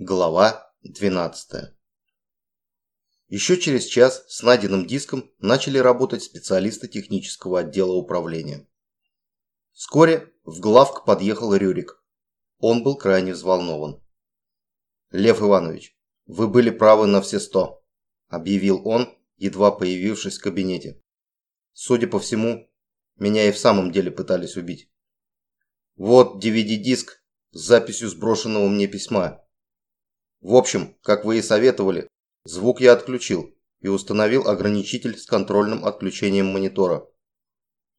Глава 12. Еще через час с найденным диском начали работать специалисты технического отдела управления. Вскоре в главк подъехал Рюрик. Он был крайне взволнован. «Лев Иванович, вы были правы на все сто», – объявил он, едва появившись в кабинете. «Судя по всему, меня и в самом деле пытались убить. Вот DVD-диск с записью сброшенного мне письма. В общем, как вы и советовали, звук я отключил и установил ограничитель с контрольным отключением монитора.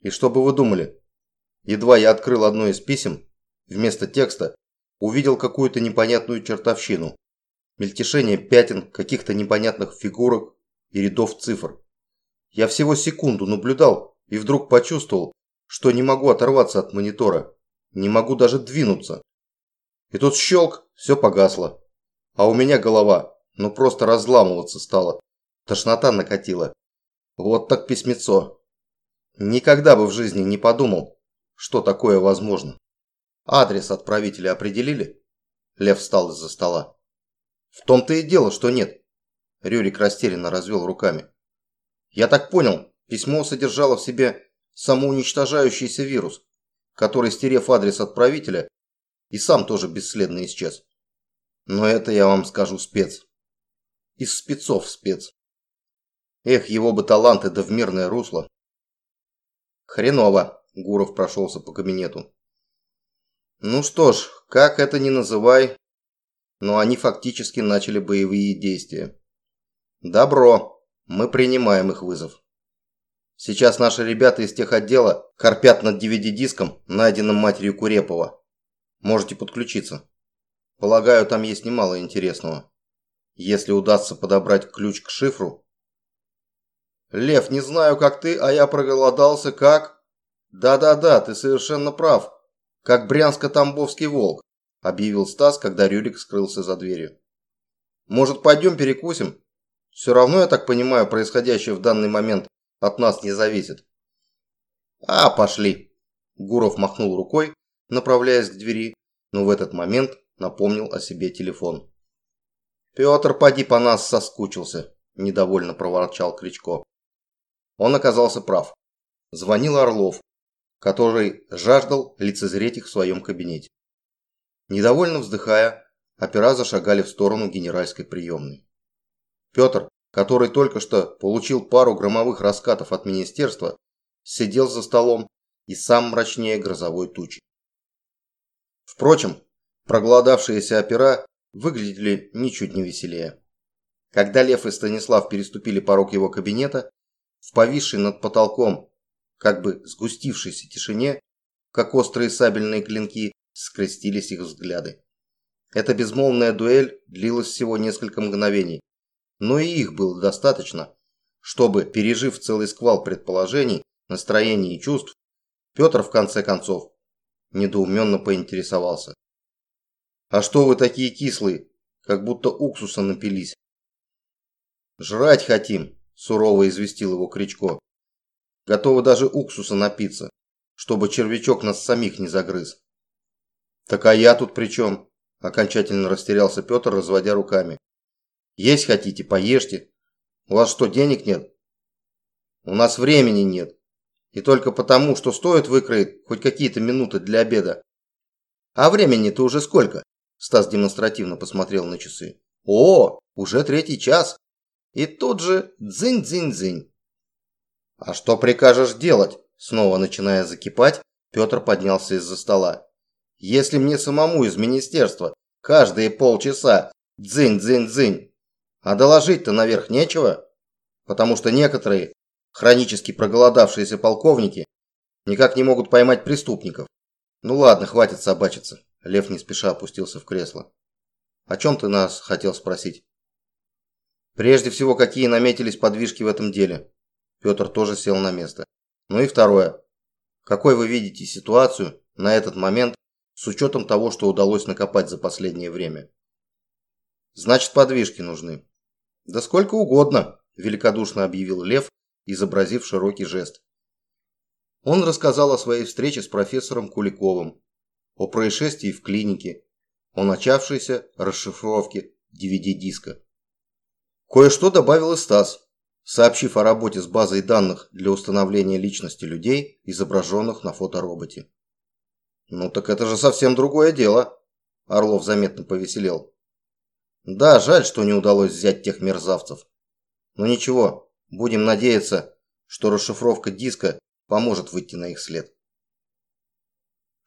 И что бы вы думали? Едва я открыл одно из писем, вместо текста увидел какую-то непонятную чертовщину. Мельтешение пятен, каких-то непонятных фигурок и рядов цифр. Я всего секунду наблюдал и вдруг почувствовал, что не могу оторваться от монитора. Не могу даже двинуться. И тут щелк, все погасло. А у меня голова, ну просто разламываться стала. Тошнота накатила. Вот так письмецо. Никогда бы в жизни не подумал, что такое возможно. Адрес отправителя определили? Лев встал из-за стола. В том-то и дело, что нет. Рюрик растерянно развел руками. Я так понял, письмо содержало в себе самоуничтожающийся вирус, который, стерев адрес отправителя, и сам тоже бесследно исчез. Но это я вам скажу спец. Из спецов спец. Эх, его бы таланты да в мирное русло. Хреново, Гуров прошелся по кабинету. Ну что ж, как это ни называй, но они фактически начали боевые действия. Добро, мы принимаем их вызов. Сейчас наши ребята из тех отдела корпят над DVD-диском, найденным матерью Курепова. Можете подключиться. Полагаю, там есть немало интересного. Если удастся подобрать ключ к шифру. Лев, не знаю, как ты, а я проголодался как... Да-да-да, ты совершенно прав. Как брянско-тамбовский волк, объявил Стас, когда Рюрик скрылся за дверью. Может, пойдем перекусим? Все равно, я так понимаю, происходящее в данный момент от нас не зависит. А, пошли. Гуров махнул рукой, направляясь к двери, но в этот момент напомнил о себе телефон. «Петр, поди по нас соскучился», – недовольно проворчал Кричко. Он оказался прав. Звонил Орлов, который жаждал лицезреть их в своем кабинете. Недовольно вздыхая, опера зашагали в сторону генеральской приемной. Петр, который только что получил пару громовых раскатов от министерства, сидел за столом и сам мрачнее грозовой тучи. Впрочем, Проголодавшиеся опера выглядели ничуть не веселее. Когда Лев и Станислав переступили порог его кабинета, в повисшей над потолком, как бы сгустившейся тишине, как острые сабельные клинки, скрестились их взгляды. Эта безмолвная дуэль длилась всего несколько мгновений, но и их было достаточно, чтобы, пережив целый сквал предположений, настроений и чувств, Петр в конце концов недоуменно поинтересовался. А что вы такие кислые, как будто уксуса напились? Жрать хотим, сурово известил его Кричко. Готовы даже уксуса напиться, чтобы червячок нас самих не загрыз. Так а я тут при чем? Окончательно растерялся Петр, разводя руками. Есть хотите, поешьте. У вас что, денег нет? У нас времени нет. И только потому, что стоит выкроить хоть какие-то минуты для обеда. А времени-то уже сколько? Стас демонстративно посмотрел на часы. «О, уже третий час!» И тут же дзынь-дзынь-дзынь. «А что прикажешь делать?» Снова начиная закипать, Петр поднялся из-за стола. «Если мне самому из министерства каждые полчаса дзынь-дзынь-дзынь, а доложить-то наверх нечего, потому что некоторые хронически проголодавшиеся полковники никак не могут поймать преступников. Ну ладно, хватит собачиться. Лев не спеша опустился в кресло. «О чем ты нас хотел спросить?» «Прежде всего, какие наметились подвижки в этом деле?» Петр тоже сел на место. «Ну и второе. Какой вы видите ситуацию на этот момент с учетом того, что удалось накопать за последнее время?» «Значит, подвижки нужны». «Да сколько угодно», – великодушно объявил Лев, изобразив широкий жест. Он рассказал о своей встрече с профессором Куликовым, о происшествии в клинике о начавшейся расшифровке DVD-диска. Кое-что добавил и Стас, сообщив о работе с базой данных для установления личности людей, изображенных на фотороботе. «Ну так это же совсем другое дело», – Орлов заметно повеселел. «Да, жаль, что не удалось взять тех мерзавцев. Но ничего, будем надеяться, что расшифровка диска поможет выйти на их след».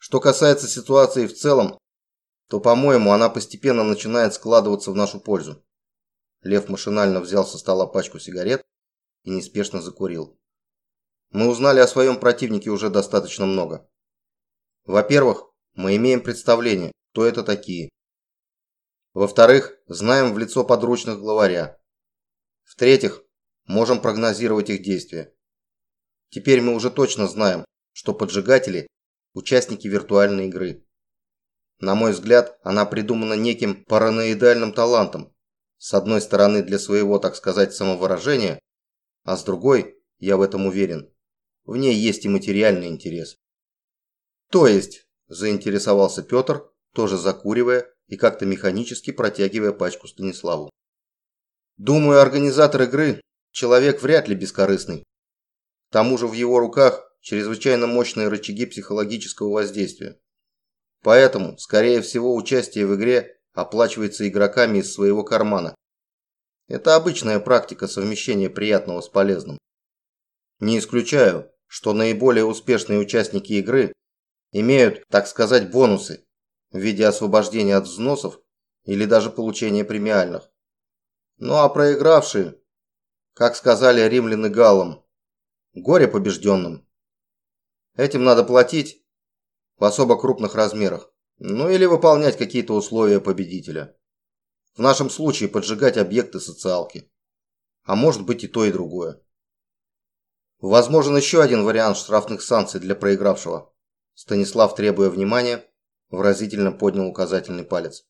Что касается ситуации в целом, то, по-моему, она постепенно начинает складываться в нашу пользу. Лев машинально взял со стола пачку сигарет и неспешно закурил. Мы узнали о своем противнике уже достаточно много. Во-первых, мы имеем представление, кто это такие. Во-вторых, знаем в лицо подручных главаря. В-третьих, можем прогнозировать их действия. Теперь мы уже точно знаем, что поджигатели – участники виртуальной игры. На мой взгляд, она придумана неким параноидальным талантом. С одной стороны для своего, так сказать, самовыражения, а с другой, я в этом уверен, в ней есть и материальный интерес. То есть, заинтересовался Петр, тоже закуривая и как-то механически протягивая пачку Станиславу. Думаю, организатор игры – человек вряд ли бескорыстный. К тому же в его руках чрезвычайно мощные рычаги психологического воздействия. Поэтому, скорее всего, участие в игре оплачивается игроками из своего кармана. Это обычная практика совмещения приятного с полезным. Не исключаю, что наиболее успешные участники игры имеют, так сказать, бонусы в виде освобождения от взносов или даже получения премиальных. Ну а проигравшие, как сказали римляны галлам, горе побежденным. Этим надо платить в особо крупных размерах. Ну или выполнять какие-то условия победителя. В нашем случае поджигать объекты социалки. А может быть и то, и другое. Возможен еще один вариант штрафных санкций для проигравшего. Станислав, требуя внимания, выразительно поднял указательный палец.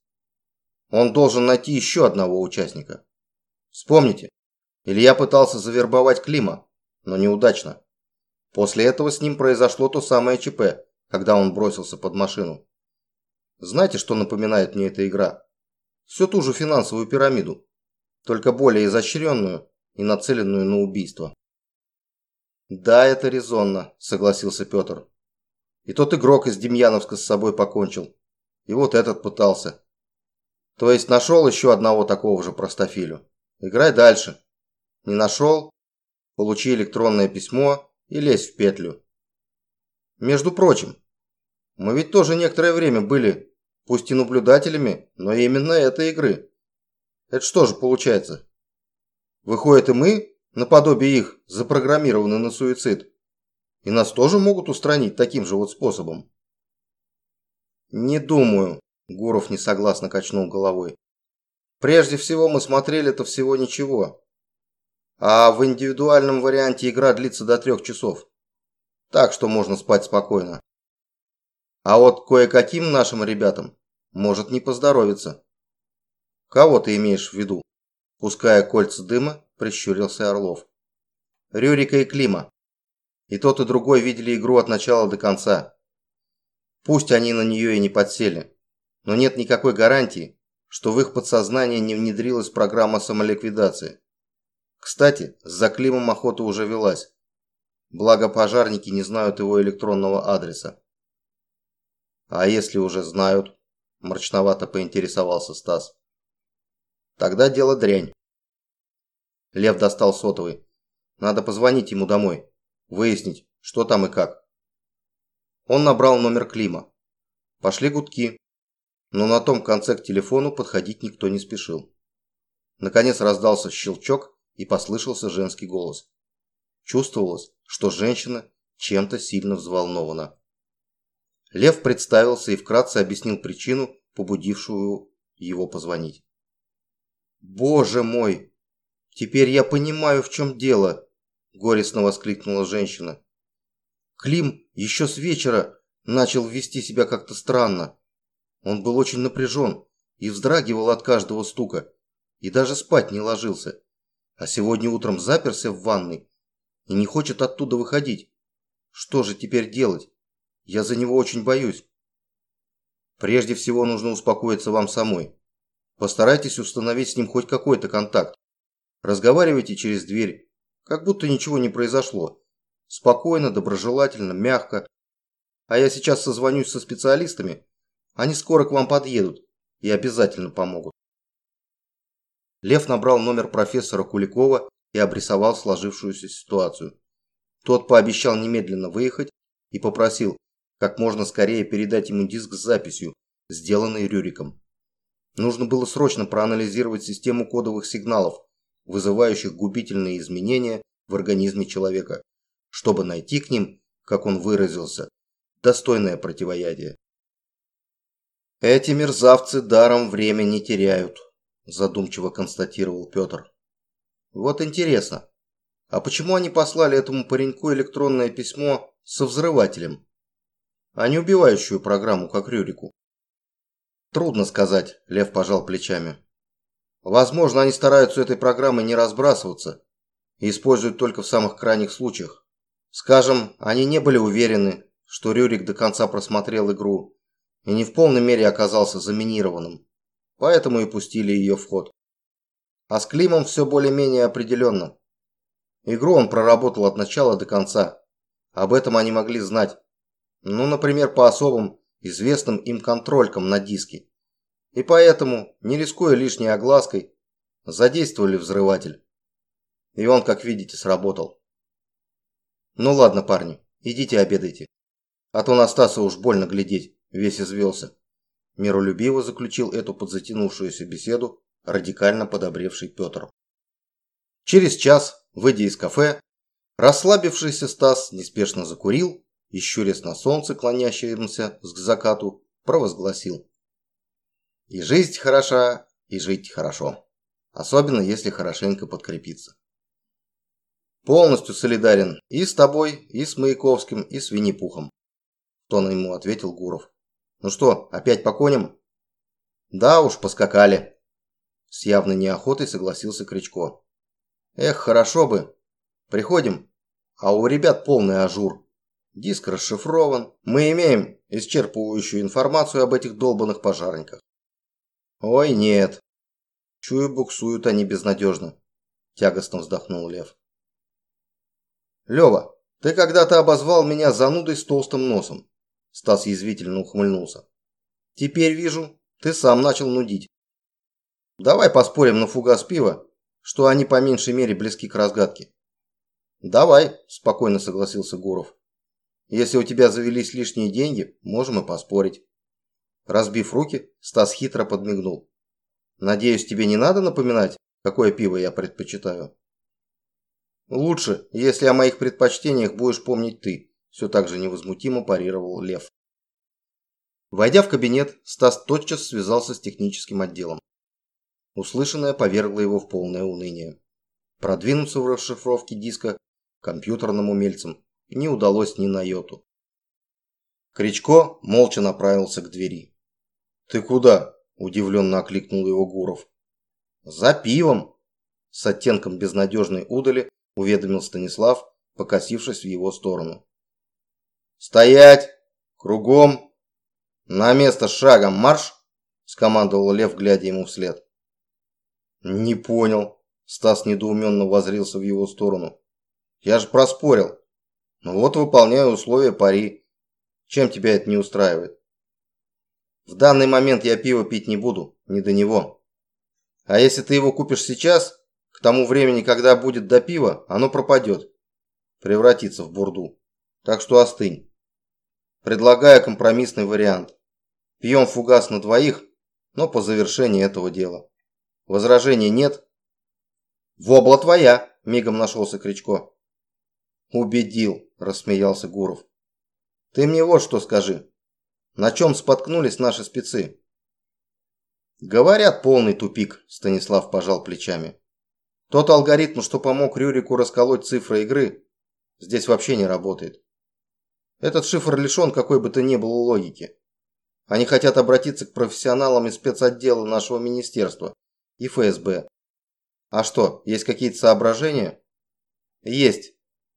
Он должен найти еще одного участника. Вспомните, Илья пытался завербовать Клима, но неудачно. После этого с ним произошло то самое ЧП, когда он бросился под машину. Знаете, что напоминает мне эта игра? Всю ту же финансовую пирамиду, только более изощренную и нацеленную на убийство. Да, это резонно, согласился Петр. И тот игрок из Демьяновска с собой покончил. И вот этот пытался. То есть нашел еще одного такого же простофилю. Играй дальше. Не нашел? Получи электронное письмо и лезь в петлю. Между прочим, мы ведь тоже некоторое время были, пусть и наблюдателями, но именно этой игры. Это что же получается? Выходит и мы, наподобие их, запрограммированы на суицид. И нас тоже могут устранить таким же вот способом. Не думаю, Гуров несогласно качнул головой. Прежде всего мы смотрели-то всего ничего. А в индивидуальном варианте игра длится до трех часов. Так что можно спать спокойно. А вот кое-каким нашим ребятам может не поздоровиться. Кого ты имеешь в виду? Пуская кольца дыма, прищурился Орлов. Рюрика и Клима. И тот, и другой видели игру от начала до конца. Пусть они на нее и не подсели, но нет никакой гарантии, что в их подсознание не внедрилась программа самоликвидации. Кстати, за Климом охота уже велась. Благо пожарники не знают его электронного адреса. А если уже знают? Мрачновато поинтересовался Стас. Тогда дело дрянь. Лев достал сотовый. Надо позвонить ему домой. Выяснить, что там и как. Он набрал номер Клима. Пошли гудки. Но на том конце к телефону подходить никто не спешил. Наконец раздался щелчок и послышался женский голос. Чувствовалось, что женщина чем-то сильно взволнована. Лев представился и вкратце объяснил причину, побудившую его позвонить. «Боже мой! Теперь я понимаю, в чем дело!» – горестно воскликнула женщина. Клим еще с вечера начал вести себя как-то странно. Он был очень напряжен и вздрагивал от каждого стука, и даже спать не ложился. А сегодня утром заперся в ванной и не хочет оттуда выходить. Что же теперь делать? Я за него очень боюсь. Прежде всего нужно успокоиться вам самой. Постарайтесь установить с ним хоть какой-то контакт. Разговаривайте через дверь, как будто ничего не произошло. Спокойно, доброжелательно, мягко. А я сейчас созвонюсь со специалистами. Они скоро к вам подъедут и обязательно помогут. Лев набрал номер профессора Куликова и обрисовал сложившуюся ситуацию. Тот пообещал немедленно выехать и попросил как можно скорее передать ему диск с записью, сделанной Рюриком. Нужно было срочно проанализировать систему кодовых сигналов, вызывающих губительные изменения в организме человека, чтобы найти к ним, как он выразился, достойное противоядие. «Эти мерзавцы даром время не теряют», – задумчиво констатировал Петр. «Вот интересно, а почему они послали этому пареньку электронное письмо со взрывателем, а не убивающую программу, как Рюрику?» «Трудно сказать», – Лев пожал плечами. «Возможно, они стараются этой программой не разбрасываться и используют только в самых крайних случаях. Скажем, они не были уверены, что Рюрик до конца просмотрел игру и не в полной мере оказался заминированным, поэтому и пустили ее в ход. А с Климом все более-менее определенно. Игру он проработал от начала до конца. Об этом они могли знать. Ну, например, по особым известным им контролькам на диске. И поэтому, не рискуя лишней оглаской, задействовали взрыватель. И он, как видите, сработал. Ну ладно, парни, идите обедайте. А то на Стаса уж больно глядеть, весь извелся. Миролюбиво заключил эту подзатянувшуюся беседу радикально подобревший Петр. Через час, выйдя из кафе, расслабившийся Стас неспешно закурил и, щурясь на солнце, клонящееся к закату, провозгласил. И жизнь хороша, и жить хорошо. Особенно, если хорошенько подкрепиться. Полностью солидарен и с тобой, и с Маяковским, и с Винни-Пухом. В тон ему ответил Гуров. Ну что, опять по коням? Да уж, поскакали. С явной неохотой согласился Крячко. Эх, хорошо бы. Приходим, а у ребят полный ажур. Диск расшифрован. Мы имеем исчерпывающую информацию об этих долбанных пожарниках. Ой, нет. Чую, буксуют они безнадежно. Тягостно вздохнул Лев. Лева, ты когда-то обозвал меня занудой с толстым носом. Стас язвительно ухмыльнулся. Теперь вижу, ты сам начал нудить. Давай поспорим на фугас пива, что они по меньшей мере близки к разгадке. Давай, спокойно согласился Гуров. Если у тебя завелись лишние деньги, можем и поспорить. Разбив руки, Стас хитро подмигнул. Надеюсь, тебе не надо напоминать, какое пиво я предпочитаю? Лучше, если о моих предпочтениях будешь помнить ты, все так же невозмутимо парировал Лев. Войдя в кабинет, Стас тотчас связался с техническим отделом. Услышанное повергло его в полное уныние. Продвинуться в расшифровке диска компьютерным умельцам не удалось ни на йоту. Кричко молча направился к двери. «Ты куда?» – удивленно окликнул его Гуров. «За пивом!» – с оттенком безнадежной удали уведомил Станислав, покосившись в его сторону. «Стоять! Кругом! На место шагом марш!» – скомандовал Лев, глядя ему вслед. «Не понял», – Стас недоуменно возрился в его сторону. «Я же проспорил. Ну вот выполняю условия пари. Чем тебя это не устраивает?» «В данный момент я пиво пить не буду, не до него. А если ты его купишь сейчас, к тому времени, когда будет до пива, оно пропадет. Превратится в бурду. Так что остынь. Предлагаю компромиссный вариант. Пьем фугас на двоих, но по завершении этого дела. Возражений нет? Вобла твоя, мигом нашелся Кричко. Убедил, рассмеялся Гуров. Ты мне вот что скажи. На чем споткнулись наши спецы? Говорят, полный тупик, Станислав пожал плечами. Тот алгоритм, что помог Рюрику расколоть цифры игры, здесь вообще не работает. Этот шифр лишен какой бы то ни было логики. Они хотят обратиться к профессионалам из спецотдела нашего министерства и ФСБ. А что, есть какие-то соображения? Есть.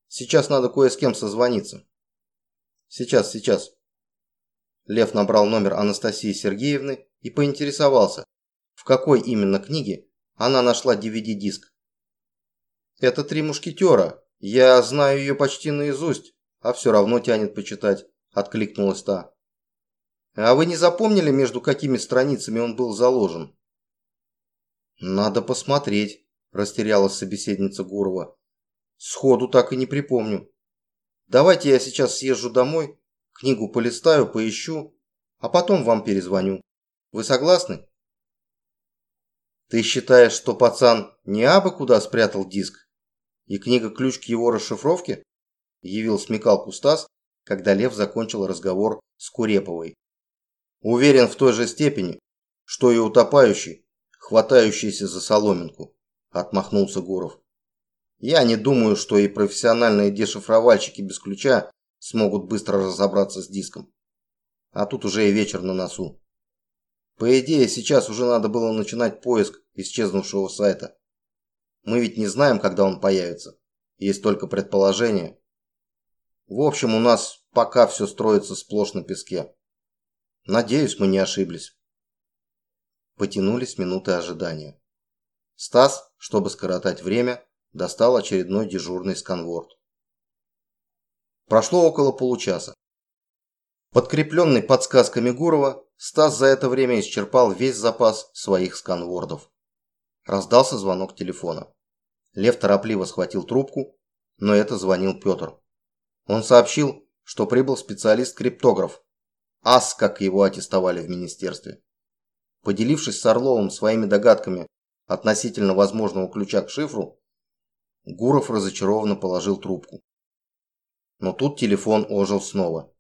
Сейчас надо кое с кем созвониться. Сейчас, сейчас. Лев набрал номер Анастасии Сергеевны и поинтересовался, в какой именно книге она нашла DVD-диск. «Это «Три мушкетера». Я знаю ее почти наизусть, а все равно тянет почитать», – откликнулась та. «А вы не запомнили, между какими страницами он был заложен?» «Надо посмотреть», – растерялась собеседница Гурова. «Сходу так и не припомню. Давайте я сейчас съезжу домой, книгу полистаю, поищу, а потом вам перезвоню. Вы согласны?» «Ты считаешь, что пацан не абы куда спрятал диск? И книга-ключ к его расшифровке?» Явил смекалку Стас, когда Лев закончил разговор с Куреповой. «Уверен в той же степени, что и утопающий хватающийся за соломинку», – отмахнулся Гуров. «Я не думаю, что и профессиональные дешифровальщики без ключа смогут быстро разобраться с диском. А тут уже и вечер на носу. По идее, сейчас уже надо было начинать поиск исчезнувшего сайта. Мы ведь не знаем, когда он появится. Есть только предположение. В общем, у нас пока все строится сплошь на песке. Надеюсь, мы не ошиблись. Потянулись минуты ожидания. Стас, чтобы скоротать время, достал очередной дежурный сканворд. Прошло около получаса. Подкрепленный подсказками Гурова, Стас за это время исчерпал весь запас своих сканвордов. Раздался звонок телефона. Лев торопливо схватил трубку, но это звонил Петр. Он сообщил, что прибыл специалист-криптограф. АС, как его аттестовали в министерстве. Поделившись с Орловым своими догадками относительно возможного ключа к шифру, Гуров разочарованно положил трубку. Но тут телефон ожил снова.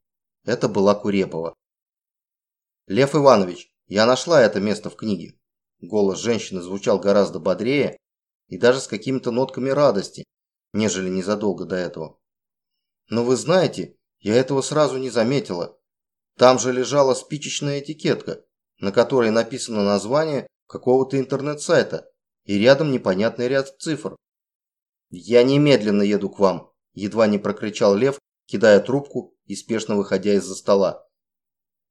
Это была Курепова. «Лев Иванович, я нашла это место в книге». Голос женщины звучал гораздо бодрее и даже с какими-то нотками радости, нежели незадолго до этого. «Но вы знаете, я этого сразу не заметила. Там же лежала спичечная этикетка, на которой написано название какого-то интернет-сайта и рядом непонятный ряд цифр. «Я немедленно еду к вам», – едва не прокричал Лев, кидая трубку и спешно выходя из-за стола.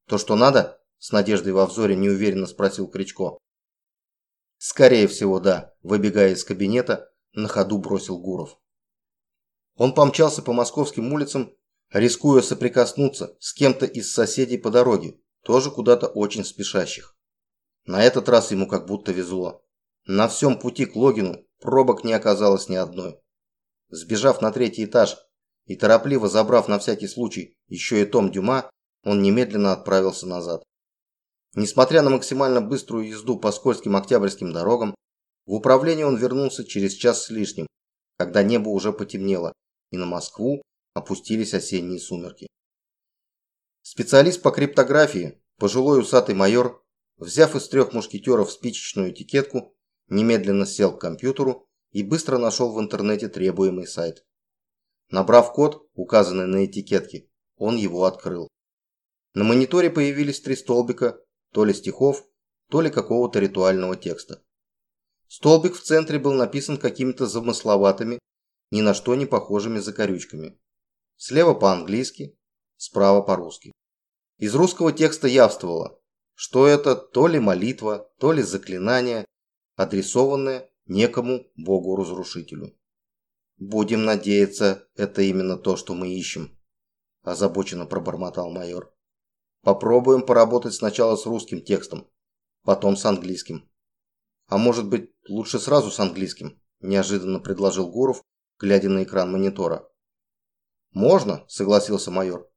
«То, что надо?» – с надеждой во взоре неуверенно спросил Кричко. «Скорее всего, да», – выбегая из кабинета, на ходу бросил Гуров. Он помчался по московским улицам, рискуя соприкоснуться с кем-то из соседей по дороге, тоже куда-то очень спешащих. На этот раз ему как будто везло. На всем пути к Логину пробок не оказалось ни одной. Сбежав на третий этаж и торопливо забрав на всякий случай еще и том Дюма, он немедленно отправился назад. Несмотря на максимально быструю езду по скользким октябрьским дорогам, в управление он вернулся через час с лишним, когда небо уже потемнело, и на Москву опустились осенние сумерки. Специалист по криптографии, пожилой усатый майор, взяв из трех мушкетеров спичечную этикетку, немедленно сел к компьютеру и быстро нашел в интернете требуемый сайт. Набрав код, указанный на этикетке, он его открыл. На мониторе появились три столбика, то ли стихов, то ли какого-то ритуального текста. Столбик в центре был написан какими-то замысловатыми, ни на что не похожими закорючками. Слева по-английски, справа по-русски. Из русского текста явствовало, что это то ли молитва, то ли заклинание, адресованное некому богу-разрушителю. «Будем надеяться, это именно то, что мы ищем», – озабоченно пробормотал майор. «Попробуем поработать сначала с русским текстом, потом с английским». «А может быть, лучше сразу с английским?» – неожиданно предложил Гуров, глядя на экран монитора. «Можно», – согласился майор.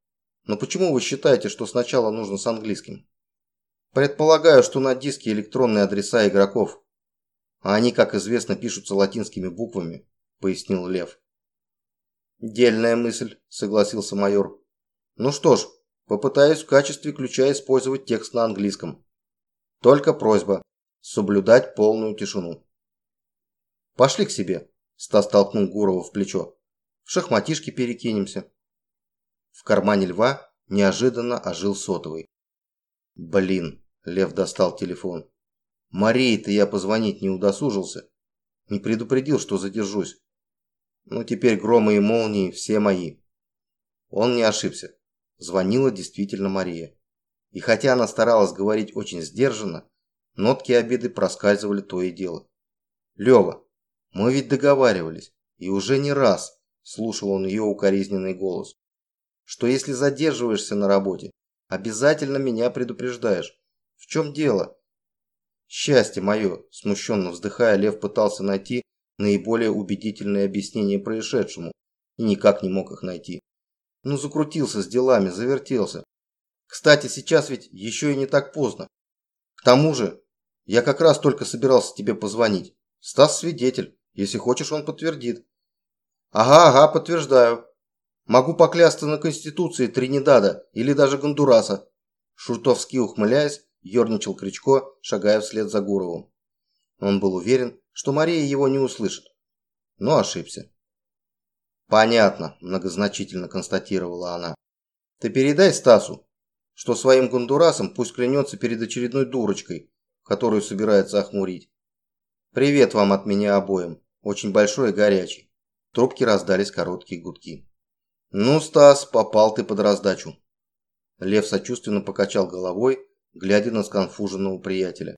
«Но почему вы считаете, что сначала нужно с английским?» «Предполагаю, что на диске электронные адреса игроков, а они, как известно, пишутся латинскими буквами», – пояснил Лев. «Дельная мысль», – согласился майор. «Ну что ж, попытаюсь в качестве ключа использовать текст на английском. Только просьба – соблюдать полную тишину». «Пошли к себе», – Стас толкнул Гурова в плечо в шахматишки перекинемся. В кармане льва неожиданно ожил сотовый. Блин, Лев достал телефон. Марии-то я позвонить не удосужился. Не предупредил, что задержусь. Ну теперь громы и молнии все мои. Он не ошибся. Звонила действительно Мария. И хотя она старалась говорить очень сдержанно, нотки обиды проскальзывали то и дело. «Лева, мы ведь договаривались, и уже не раз», – слушал он ее укоризненный голос, «что если задерживаешься на работе, обязательно меня предупреждаешь. В чем дело?» «Счастье мое!» – смущенно вздыхая, Лев пытался найти наиболее убедительное объяснение происшедшему и никак не мог их найти. Ну, закрутился с делами, завертелся. Кстати, сейчас ведь еще и не так поздно. К тому же, я как раз только собирался тебе позвонить. Стас свидетель. Если хочешь, он подтвердит. Ага, ага, подтверждаю. Могу поклясться на Конституции Тринидада или даже Гондураса. Шуртовский, ухмыляясь, ерничал Кричко, шагая вслед за Гуровым. Он был уверен, что Мария его не услышит. Но ошибся. «Понятно», – многозначительно констатировала она. «Ты передай Стасу, что своим гондурасом пусть клянется перед очередной дурочкой, которую собирается охмурить. Привет вам от меня обоим, очень большой и горячий». Трубки раздались короткие гудки. «Ну, Стас, попал ты под раздачу». Лев сочувственно покачал головой, глядя на сконфуженного приятеля.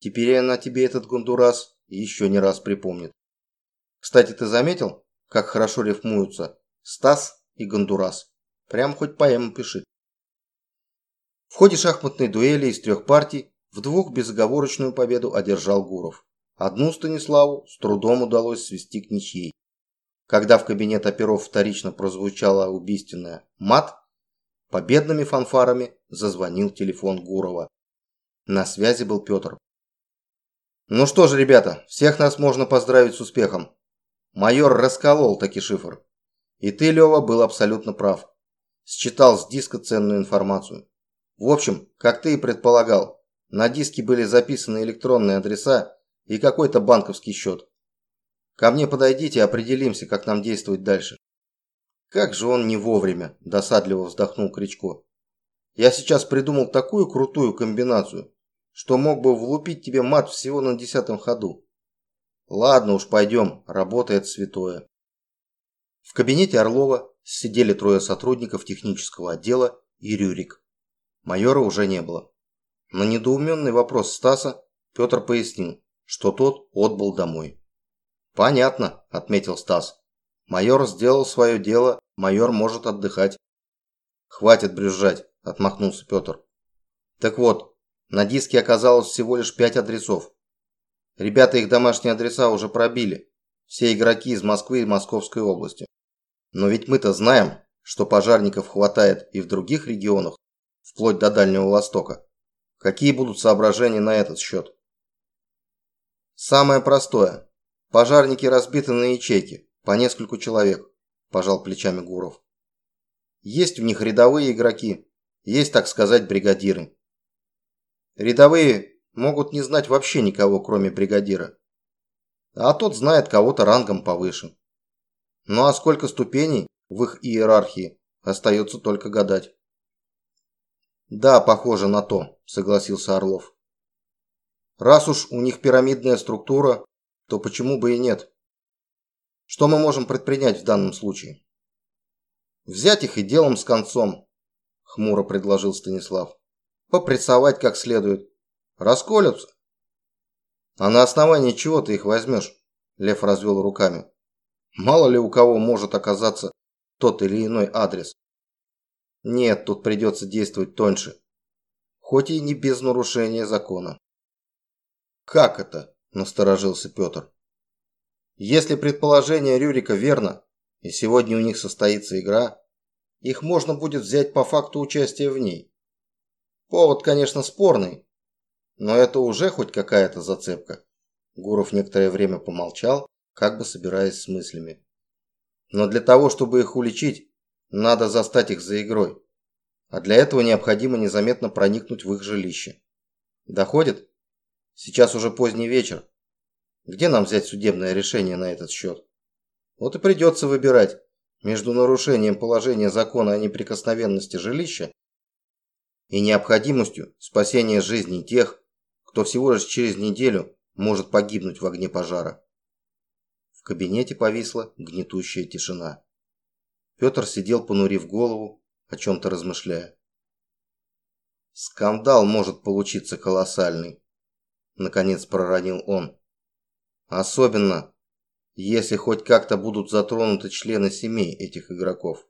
«Теперь она тебе этот гондурас еще не раз припомнит. Кстати, ты заметил, как хорошо рифмуются Стас и Гондурас. Прям хоть поэму пиши. В ходе шахматной дуэли из трех партий в двух безоговорочную победу одержал Гуров. Одну Станиславу с трудом удалось свести к ничьей. Когда в кабинет оперов вторично прозвучала убийственная «мат», победными фанфарами зазвонил телефон Гурова. На связи был Петр. «Ну что ж, ребята, всех нас можно поздравить с успехом. Майор расколол таки шифр. И ты, Лева, был абсолютно прав. Считал с диска ценную информацию. В общем, как ты и предполагал, на диске были записаны электронные адреса и какой-то банковский счет. Ко мне подойдите, определимся, как нам действовать дальше. Как же он не вовремя, досадливо вздохнул Кричко. Я сейчас придумал такую крутую комбинацию, что мог бы влупить тебе мат всего на десятом ходу. Ладно уж, пойдем, работает святое. В кабинете Орлова сидели трое сотрудников технического отдела и Рюрик. Майора уже не было. На недоуменный вопрос Стаса Петр пояснил, что тот отбыл домой. «Понятно», – отметил Стас. «Майор сделал свое дело, майор может отдыхать». «Хватит брюзжать», – отмахнулся Петр. «Так вот, на диске оказалось всего лишь пять адресов. Ребята их домашние адреса уже пробили. Все игроки из Москвы и Московской области. Но ведь мы-то знаем, что пожарников хватает и в других регионах, вплоть до Дальнего Востока. Какие будут соображения на этот счет? Самое простое. Пожарники разбиты на ячейки, по нескольку человек, пожал плечами Гуров. Есть в них рядовые игроки, есть, так сказать, бригадиры. Рядовые могут не знать вообще никого, кроме бригадира. А тот знает кого-то рангом повыше. Ну а сколько ступеней в их иерархии, остается только гадать. Да, похоже на то, согласился Орлов. Раз уж у них пирамидная структура, то почему бы и нет? Что мы можем предпринять в данном случае? Взять их и делом с концом, хмуро предложил Станислав. Попрессовать как следует, Расколются. А на основании чего ты их возьмешь? Лев развел руками. Мало ли у кого может оказаться тот или иной адрес. Нет, тут придется действовать тоньше. Хоть и не без нарушения закона. Как это? Насторожился Петр. Если предположение Рюрика верно, и сегодня у них состоится игра, их можно будет взять по факту участия в ней. Повод, конечно, спорный, но это уже хоть какая-то зацепка. Гуров некоторое время помолчал, как бы собираясь с мыслями. Но для того, чтобы их уличить, надо застать их за игрой. А для этого необходимо незаметно проникнуть в их жилище. Доходит? Сейчас уже поздний вечер. Где нам взять судебное решение на этот счет? Вот и придется выбирать между нарушением положения закона о неприкосновенности жилища и необходимостью спасения жизни тех, кто всего лишь через неделю может погибнуть в огне пожара. В кабинете повисла гнетущая тишина. Петр сидел, понурив голову, о чем-то размышляя. Скандал может получиться колоссальный. Наконец проронил он. Особенно, если хоть как-то будут затронуты члены семей этих игроков.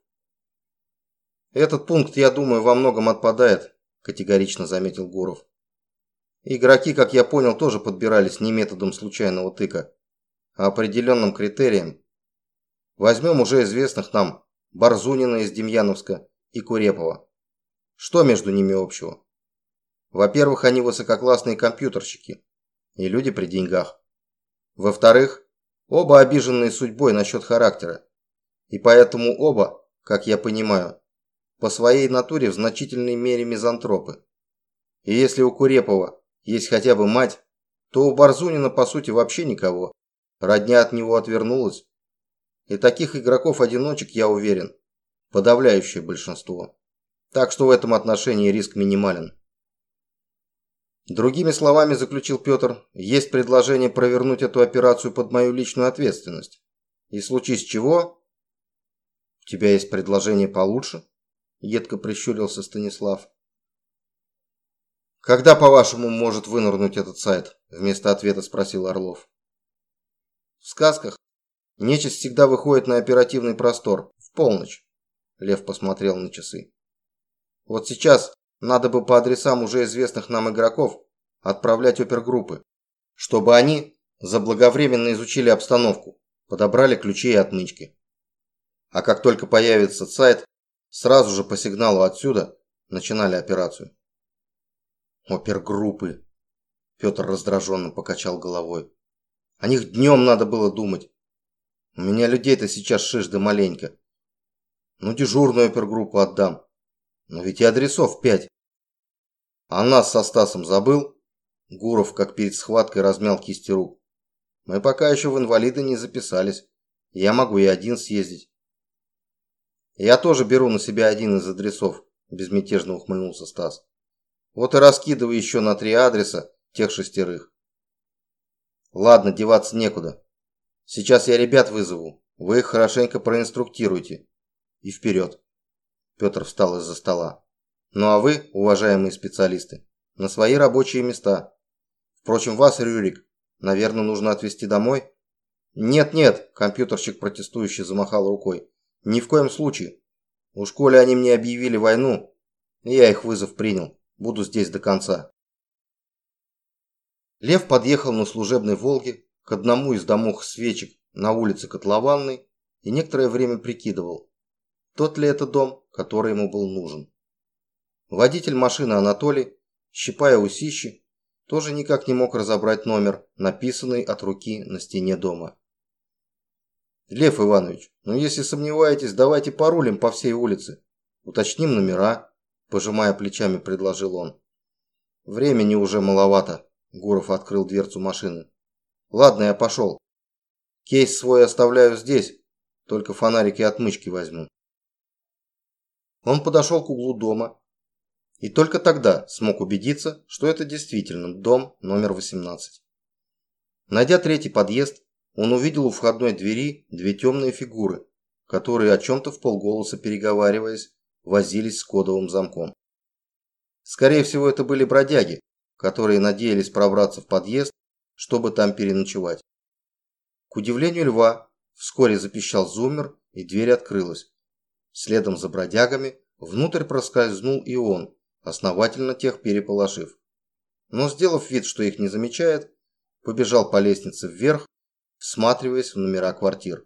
Этот пункт, я думаю, во многом отпадает, категорично заметил Гуров. Игроки, как я понял, тоже подбирались не методом случайного тыка, а определенным критерием. Возьмем уже известных нам Барзунина из Демьяновска и Курепова. Что между ними общего? Во-первых, они высококлассные компьютерщики и люди при деньгах. Во-вторых, оба обиженные судьбой насчет характера. И поэтому оба, как я понимаю, по своей натуре в значительной мере мизантропы. И если у Курепова есть хотя бы мать, то у Барзунина по сути вообще никого. Родня от него отвернулась. И таких игроков-одиночек, я уверен, подавляющее большинство. Так что в этом отношении риск минимален. Другими словами, заключил Петр, есть предложение провернуть эту операцию под мою личную ответственность. И случись чего... У тебя есть предложение получше? Едко прищурился Станислав. «Когда, по-вашему, может вынырнуть этот сайт?» – вместо ответа спросил Орлов. «В сказках нечисть всегда выходит на оперативный простор, в полночь», – Лев посмотрел на часы. «Вот сейчас надо бы по адресам уже известных нам игроков отправлять опергруппы, чтобы они заблаговременно изучили обстановку, подобрали ключи и отмычки. А как только появится сайт, сразу же по сигналу отсюда начинали операцию. Опергруппы. Петр раздраженно покачал головой. О них днем надо было думать. У меня людей-то сейчас шиш да маленько. Ну, дежурную опергруппу отдам. Но ведь и адресов пять. А нас со Стасом забыл? Гуров, как перед схваткой, размял кисти рук. Мы пока еще в инвалиды не записались. Я могу и один съездить. Я тоже беру на себя один из адресов, безмятежно ухмыльнулся Стас. Вот и раскидывай еще на три адреса тех шестерых. Ладно, деваться некуда. Сейчас я ребят вызову. Вы их хорошенько проинструктируйте. И вперед. Петр встал из-за стола. Ну а вы, уважаемые специалисты, на свои рабочие места. Впрочем, вас, Рюрик, наверное, нужно отвезти домой? Нет-нет, компьютерщик протестующий замахал рукой. Ни в коем случае. У школе они мне объявили войну, и я их вызов принял. Буду здесь до конца. Лев подъехал на служебной «Волге» к одному из домов свечек на улице Котлованной и некоторое время прикидывал, тот ли это дом, который ему был нужен. Водитель машины Анатолий, щипая усищи, тоже никак не мог разобрать номер, написанный от руки на стене дома. «Лев Иванович, ну если сомневаетесь, давайте порулим по всей улице. Уточним номера, Пожимая плечами, предложил он. Времени уже маловато. Гуров открыл дверцу машины. Ладно, я пошел. Кейс свой оставляю здесь. Только фонарики и отмычки возьму. Он подошел к углу дома и только тогда смог убедиться, что это действительно дом номер 18. Найдя третий подъезд, он увидел у входной двери две темные фигуры, которые о чем-то в полголоса переговариваясь, возились с кодовым замком. Скорее всего, это были бродяги, которые надеялись пробраться в подъезд, чтобы там переночевать. К удивлению льва, вскоре запищал зуммер, и дверь открылась. Следом за бродягами внутрь проскользнул и он, основательно тех переполошив. Но, сделав вид, что их не замечает, побежал по лестнице вверх, всматриваясь в номера квартир.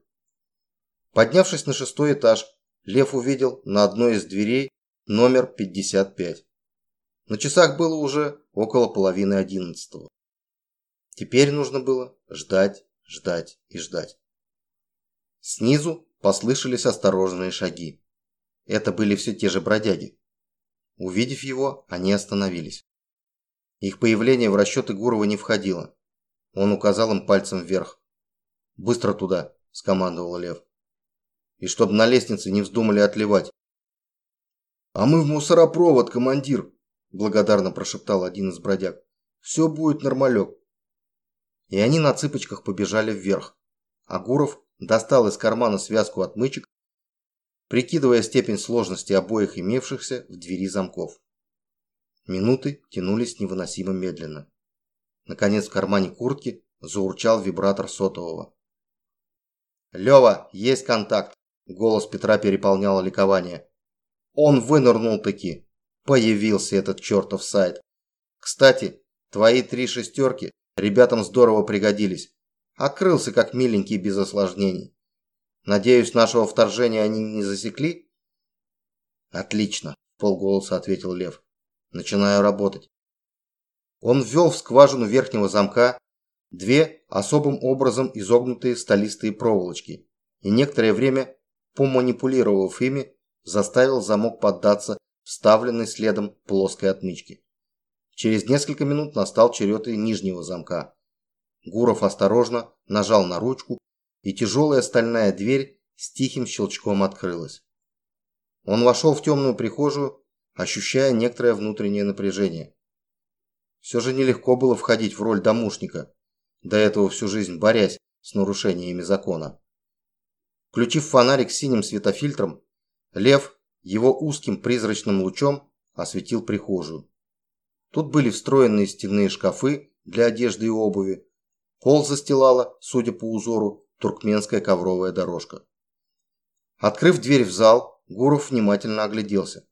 Поднявшись на шестой этаж, Лев увидел на одной из дверей номер 55. На часах было уже около половины одиннадцатого. Теперь нужно было ждать, ждать и ждать. Снизу послышались осторожные шаги. Это были все те же бродяги. Увидев его, они остановились. Их появление в расчеты Гурова не входило. Он указал им пальцем вверх. «Быстро туда!» – скомандовал Лев и чтобы на лестнице не вздумали отливать. «А мы в мусоропровод, командир!» – благодарно прошептал один из бродяг. «Все будет нормалек». И они на цыпочках побежали вверх. А Гуров достал из кармана связку отмычек, прикидывая степень сложности обоих имевшихся в двери замков. Минуты тянулись невыносимо медленно. Наконец в кармане куртки заурчал вибратор сотового. «Лёва, есть контакт!» Голос Петра переполняло ликование. «Он вынырнул-таки! Появился этот чертов сайт! Кстати, твои три шестерки ребятам здорово пригодились. Открылся как миленький без осложнений. Надеюсь, нашего вторжения они не засекли?» «Отлично!» – полголоса ответил Лев. «Начинаю работать». Он ввел в скважину верхнего замка две особым образом изогнутые столистые проволочки и некоторое время, поманипулировав ими, заставил замок поддаться вставленной следом плоской отмычке. Через несколько минут настал черед и нижнего замка. Гуров осторожно нажал на ручку, и тяжелая стальная дверь с тихим щелчком открылась. Он вошел в темную прихожую, ощущая некоторое внутреннее напряжение. Все же нелегко было входить в роль домушника, до этого всю жизнь борясь с нарушениями закона. Включив фонарик с синим светофильтром, Лев его узким призрачным лучом осветил прихожую. Тут были встроенные стенные шкафы для одежды и обуви. Пол застилала, судя по узору, туркменская ковровая дорожка. Открыв дверь в зал, Гуров внимательно огляделся.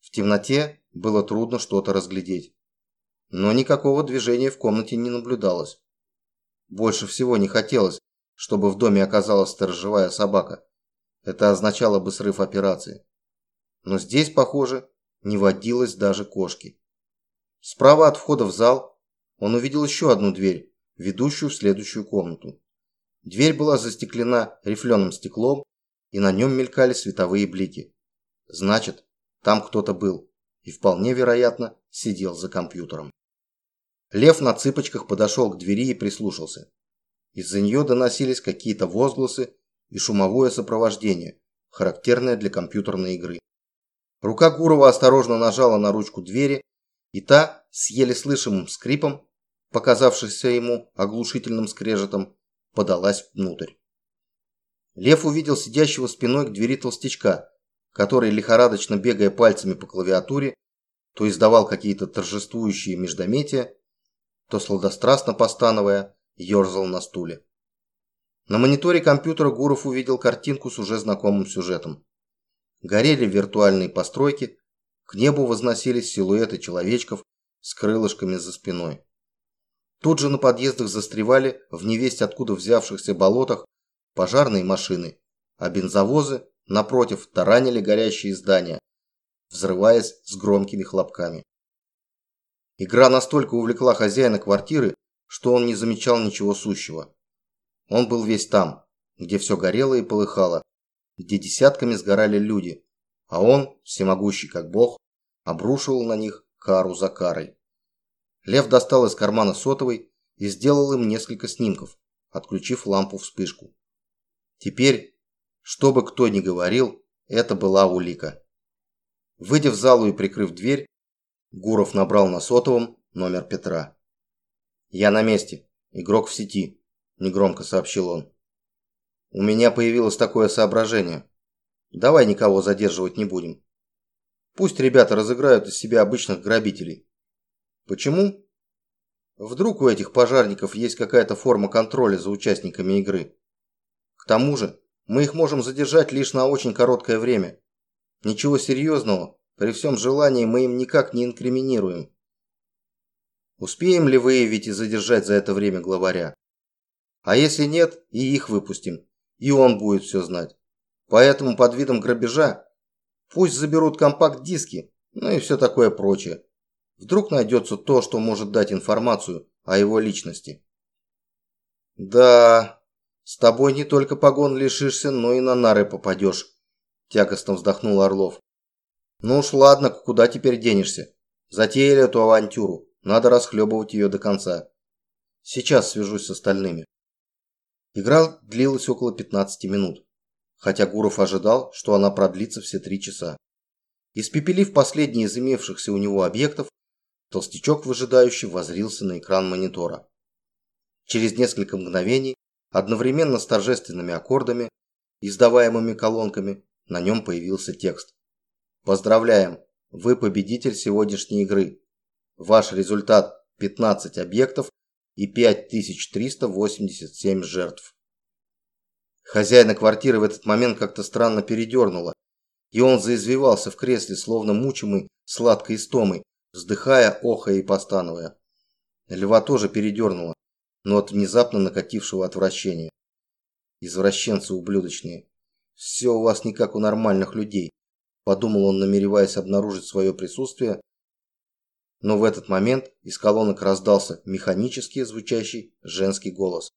В темноте было трудно что-то разглядеть. Но никакого движения в комнате не наблюдалось. Больше всего не хотелось, чтобы в доме оказалась сторожевая собака. Это означало бы срыв операции. Но здесь, похоже, не водилось даже кошки. Справа от входа в зал он увидел еще одну дверь, ведущую в следующую комнату. Дверь была застеклена рифленым стеклом, и на нем мелькали световые блики. Значит, там кто-то был и вполне вероятно сидел за компьютером. Лев на цыпочках подошел к двери и прислушался. Из-за нее доносились какие-то возгласы и шумовое сопровождение, характерное для компьютерной игры. Рука Гурова осторожно нажала на ручку двери, и та, с еле слышимым скрипом, показавшийся ему оглушительным скрежетом, подалась внутрь. Лев увидел сидящего спиной к двери толстячка, который, лихорадочно бегая пальцами по клавиатуре, то издавал какие-то торжествующие междометия, то сладострастно постановая, ерзал на стуле. На мониторе компьютера Гуров увидел картинку с уже знакомым сюжетом. Горели виртуальные постройки, к небу возносились силуэты человечков с крылышками за спиной. Тут же на подъездах застревали в невесть откуда взявшихся болотах пожарные машины, а бензовозы, напротив, таранили горящие здания, взрываясь с громкими хлопками. Игра настолько увлекла хозяина квартиры, что он не замечал ничего сущего. Он был весь там, где все горело и полыхало, где десятками сгорали люди, а он, всемогущий как бог, обрушивал на них кару за карой. Лев достал из кармана сотовый и сделал им несколько снимков, отключив лампу-вспышку. Теперь, что бы кто ни говорил, это была улика. Выйдя в залу и прикрыв дверь, Гуров набрал на сотовом номер Петра. «Я на месте. Игрок в сети», – негромко сообщил он. «У меня появилось такое соображение. Давай никого задерживать не будем. Пусть ребята разыграют из себя обычных грабителей. Почему? Вдруг у этих пожарников есть какая-то форма контроля за участниками игры. К тому же, мы их можем задержать лишь на очень короткое время. Ничего серьезного, при всем желании мы им никак не инкриминируем. Успеем ли выявить и задержать за это время главаря? А если нет, и их выпустим. И он будет все знать. Поэтому под видом грабежа пусть заберут компакт-диски, ну и все такое прочее. Вдруг найдется то, что может дать информацию о его личности. Да, с тобой не только погон лишишься, но и на нары попадешь, тягостно вздохнул Орлов. Ну уж ладно, куда теперь денешься? Затеяли эту авантюру. Надо расхлебывать ее до конца. Сейчас свяжусь с остальными. Игра длилась около 15 минут, хотя Гуров ожидал, что она продлится все три часа. Испепелив последние из имевшихся у него объектов, толстячок выжидающий возрился на экран монитора. Через несколько мгновений, одновременно с торжественными аккордами, издаваемыми колонками, на нем появился текст. Поздравляем! Вы победитель сегодняшней игры. Ваш результат 15 объектов и 5387 жертв. Хозяина квартиры в этот момент как-то странно передернуло, и он заизвивался в кресле, словно мучимый сладкой истомой, вздыхая, охая и постановая. Льва тоже передернуло, но от внезапно накатившего отвращения. Извращенцы ублюдочные. Все у вас не как у нормальных людей, подумал он, намереваясь обнаружить свое присутствие. Но в этот момент из колонок раздался механически звучащий женский голос.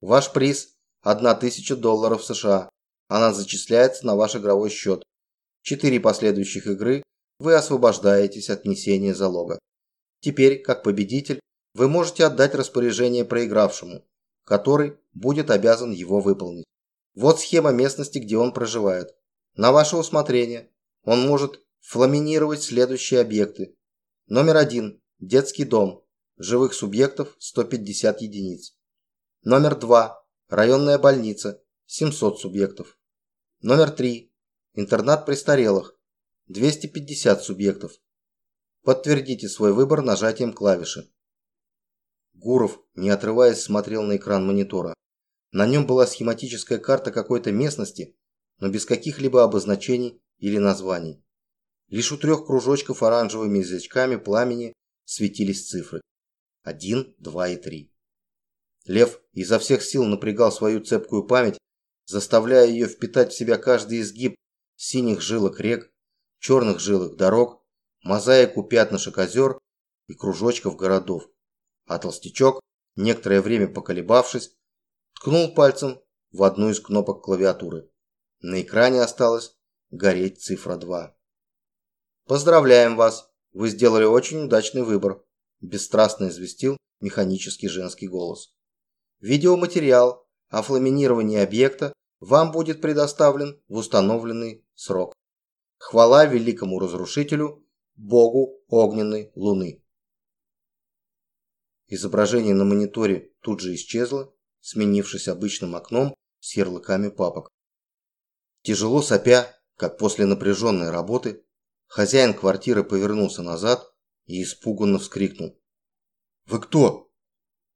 Ваш приз – одна тысяча долларов США. Она зачисляется на ваш игровой счет. Четыре последующих игры вы освобождаетесь от несения залога. Теперь, как победитель, вы можете отдать распоряжение проигравшему, который будет обязан его выполнить. Вот схема местности, где он проживает. На ваше усмотрение. Он может фламинировать следующие объекты. Номер один. Детский дом. Живых субъектов 150 единиц. Номер два. Районная больница. 700 субъектов. Номер три. Интернат престарелых. 250 субъектов. Подтвердите свой выбор нажатием клавиши. Гуров, не отрываясь, смотрел на экран монитора. На нем была схематическая карта какой-то местности, но без каких-либо обозначений или названий. Лишь у трех кружочков оранжевыми язычками пламени светились цифры. Один, два и три. Лев изо всех сил напрягал свою цепкую память, заставляя ее впитать в себя каждый изгиб синих жилок рек, черных жилок дорог, мозаику пятнышек озер и кружочков городов. А толстячок, некоторое время поколебавшись, ткнул пальцем в одну из кнопок клавиатуры. На экране осталась гореть цифра 2. «Поздравляем вас! Вы сделали очень удачный выбор», – бесстрастно известил механический женский голос. «Видеоматериал о фламинировании объекта вам будет предоставлен в установленный срок. Хвала великому разрушителю, богу огненной луны. Изображение на мониторе тут же исчезло, сменившись обычным окном с ярлыками папок. Тяжело сопя, как после напряженной работы, хозяин квартиры повернулся назад и испуганно вскрикнул. «Вы кто?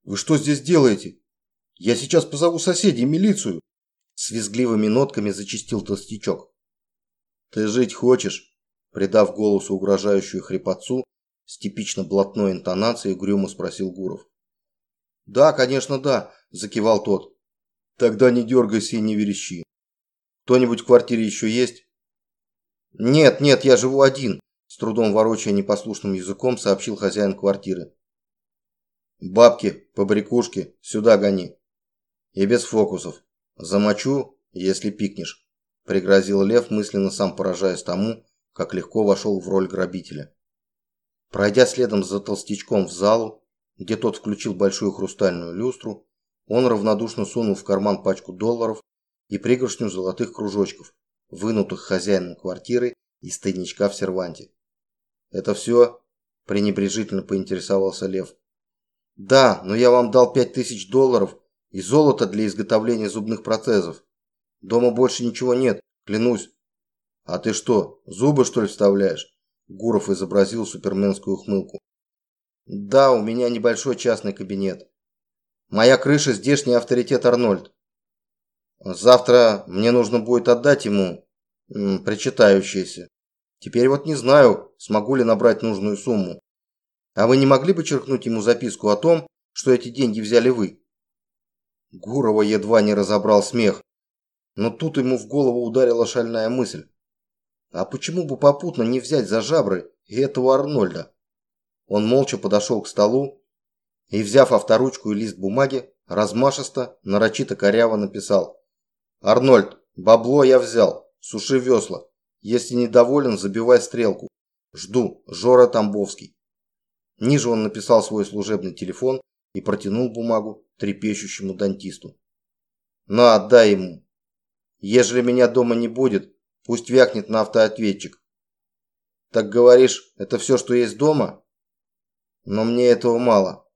Вы что здесь делаете? Я сейчас позову соседей, милицию!» С визгливыми нотками зачистил толстячок. «Ты жить хочешь?» Придав голосу угрожающую хрипотцу, с типично блатной интонацией угрюмо спросил Гуров. «Да, конечно, да», – закивал тот. «Тогда не дергайся и не верещи. Кто-нибудь в квартире еще есть?» «Нет, нет, я живу один», – с трудом ворочая непослушным языком, сообщил хозяин квартиры. «Бабки, побрякушки, сюда гони. И без фокусов. Замочу, если пикнешь», – пригрозил Лев, мысленно сам поражаясь тому, как легко вошел в роль грабителя. Пройдя следом за толстячком в залу, где тот включил большую хрустальную люстру, он равнодушно сунул в карман пачку долларов и пригоршню золотых кружочков, вынутых хозяином квартиры из тайничка в серванте. «Это все?» – пренебрежительно поинтересовался Лев. «Да, но я вам дал пять тысяч долларов и золото для изготовления зубных протезов. Дома больше ничего нет, клянусь». «А ты что, зубы что ли вставляешь?» Гуров изобразил суперменскую ухмылку. «Да, у меня небольшой частный кабинет. Моя крыша – здешний авторитет Арнольд. Завтра мне нужно будет отдать ему м, причитающееся. Теперь вот не знаю, смогу ли набрать нужную сумму. А вы не могли бы черкнуть ему записку о том, что эти деньги взяли вы?» Гурова едва не разобрал смех, но тут ему в голову ударила шальная мысль. А почему бы попутно не взять за жабры и этого Арнольда? Он молча подошел к столу и, взяв авторучку и лист бумаги, размашисто, нарочито коряво написал. «Арнольд, бабло я взял, суши весла. Если недоволен, забивай стрелку. Жду, Жора Тамбовский». Ниже он написал свой служебный телефон и протянул бумагу трепещущему дантисту. «На, отдай ему. Ежели меня дома не будет, Пусть вякнет на автоответчик. Так говоришь, это все, что есть дома? Но мне этого мало.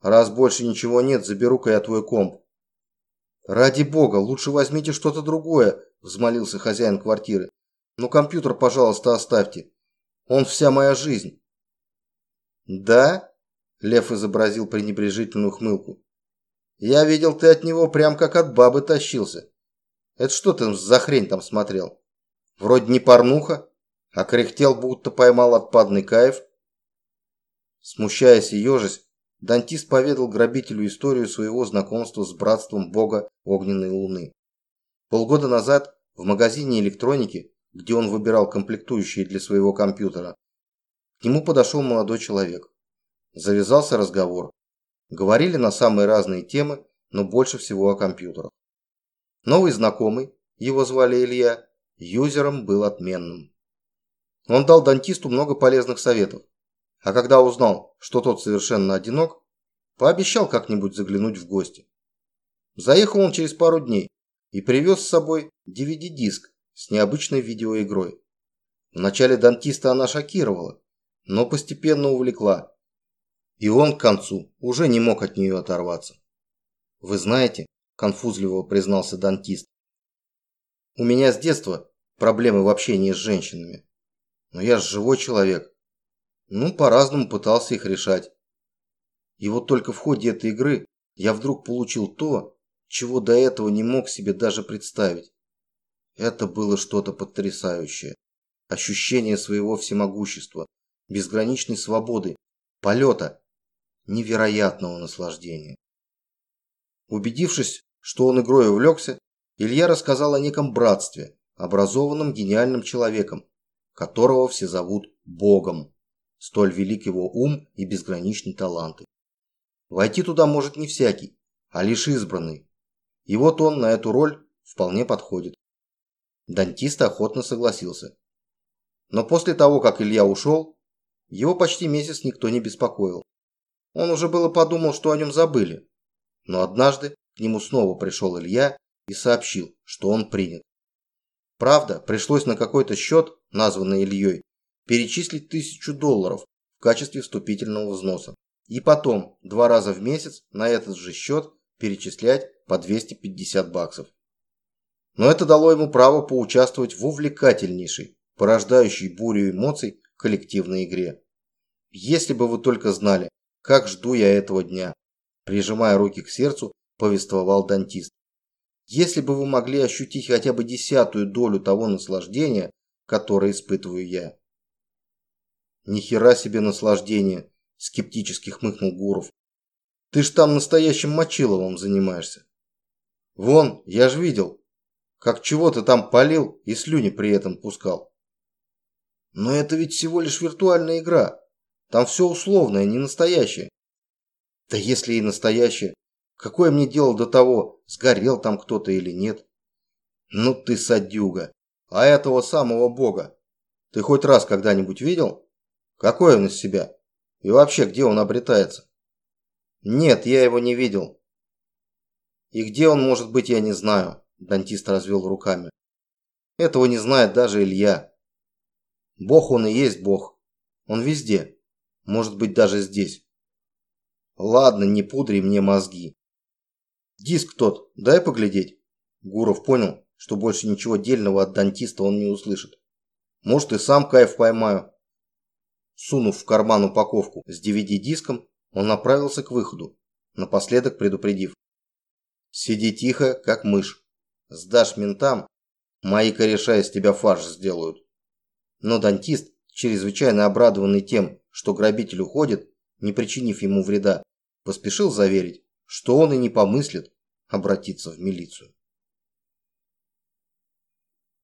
Раз больше ничего нет, заберу-ка я твой комп. Ради бога, лучше возьмите что-то другое, взмолился хозяин квартиры. Ну компьютер, пожалуйста, оставьте. Он вся моя жизнь. Да? Лев изобразил пренебрежительную хмылку. Я видел, ты от него прям как от бабы тащился. Это что ты за хрень там смотрел? Вроде не порнуха, а кряхтел, будто поймал отпадный кайф. Смущаясь и ежась, Дантист поведал грабителю историю своего знакомства с братством бога огненной луны. Полгода назад в магазине электроники, где он выбирал комплектующие для своего компьютера, к нему подошел молодой человек. Завязался разговор. Говорили на самые разные темы, но больше всего о компьютерах. Новый знакомый, его звали Илья, юзером был отменным. Он дал дантисту много полезных советов, а когда узнал, что тот совершенно одинок, пообещал как-нибудь заглянуть в гости. Заехал он через пару дней и привез с собой DVD-диск с необычной видеоигрой. Вначале дантиста она шокировала, но постепенно увлекла, и он к концу уже не мог от нее оторваться. «Вы знаете», – конфузливо признался дантист, – «у меня с детства проблемы в общении с женщинами. Но я же живой человек. Ну, по-разному пытался их решать. И вот только в ходе этой игры я вдруг получил то, чего до этого не мог себе даже представить. Это было что-то потрясающее. Ощущение своего всемогущества, безграничной свободы, полета, невероятного наслаждения. Убедившись, что он игрой увлекся, Илья рассказал о неком братстве, образованном гениальным человеком, которого все зовут Богом. Столь велик его ум и безграничные таланты. Войти туда может не всякий, а лишь избранный. И вот он на эту роль вполне подходит. Дантист охотно согласился. Но после того, как Илья ушел, его почти месяц никто не беспокоил. Он уже было подумал, что о нем забыли. Но однажды к нему снова пришел Илья и сообщил, что он принят. Правда, пришлось на какой-то счет, названный Ильей, перечислить тысячу долларов в качестве вступительного взноса. И потом, два раза в месяц, на этот же счет перечислять по 250 баксов. Но это дало ему право поучаствовать в увлекательнейшей, порождающей бурю эмоций коллективной игре. Если бы вы только знали, как жду я этого дня, прижимая руки к сердцу, повествовал дантист. Если бы вы могли ощутить хотя бы десятую долю того наслаждения, которое испытываю я. Ни хера себе наслаждение, скептически хмыкнул Гуров. Ты ж там настоящим мочиловым занимаешься. Вон, я ж видел, как чего ты там полил и слюни при этом пускал. Но это ведь всего лишь виртуальная игра. Там все условное, не настоящее. Да если и настоящее, какое мне дело до того, сгорел там кто-то или нет? Ну ты садюга. А этого самого бога ты хоть раз когда-нибудь видел? Какой он из себя? И вообще, где он обретается? Нет, я его не видел. И где он может быть, я не знаю. Дантист развел руками. Этого не знает даже Илья. Бог он и есть Бог. Он везде. Может быть, даже здесь. Ладно, не пудри мне мозги. Диск тот, дай поглядеть. Гуров понял, что больше ничего дельного от дантиста он не услышит. Может, и сам кайф поймаю. Сунув в карман упаковку с DVD-диском, он направился к выходу, напоследок предупредив. «Сиди тихо, как мышь. Сдашь ментам, мои кореша из тебя фарш сделают». Но дантист, чрезвычайно обрадованный тем, что грабитель уходит, не причинив ему вреда, поспешил заверить, что он и не помыслит обратиться в милицию.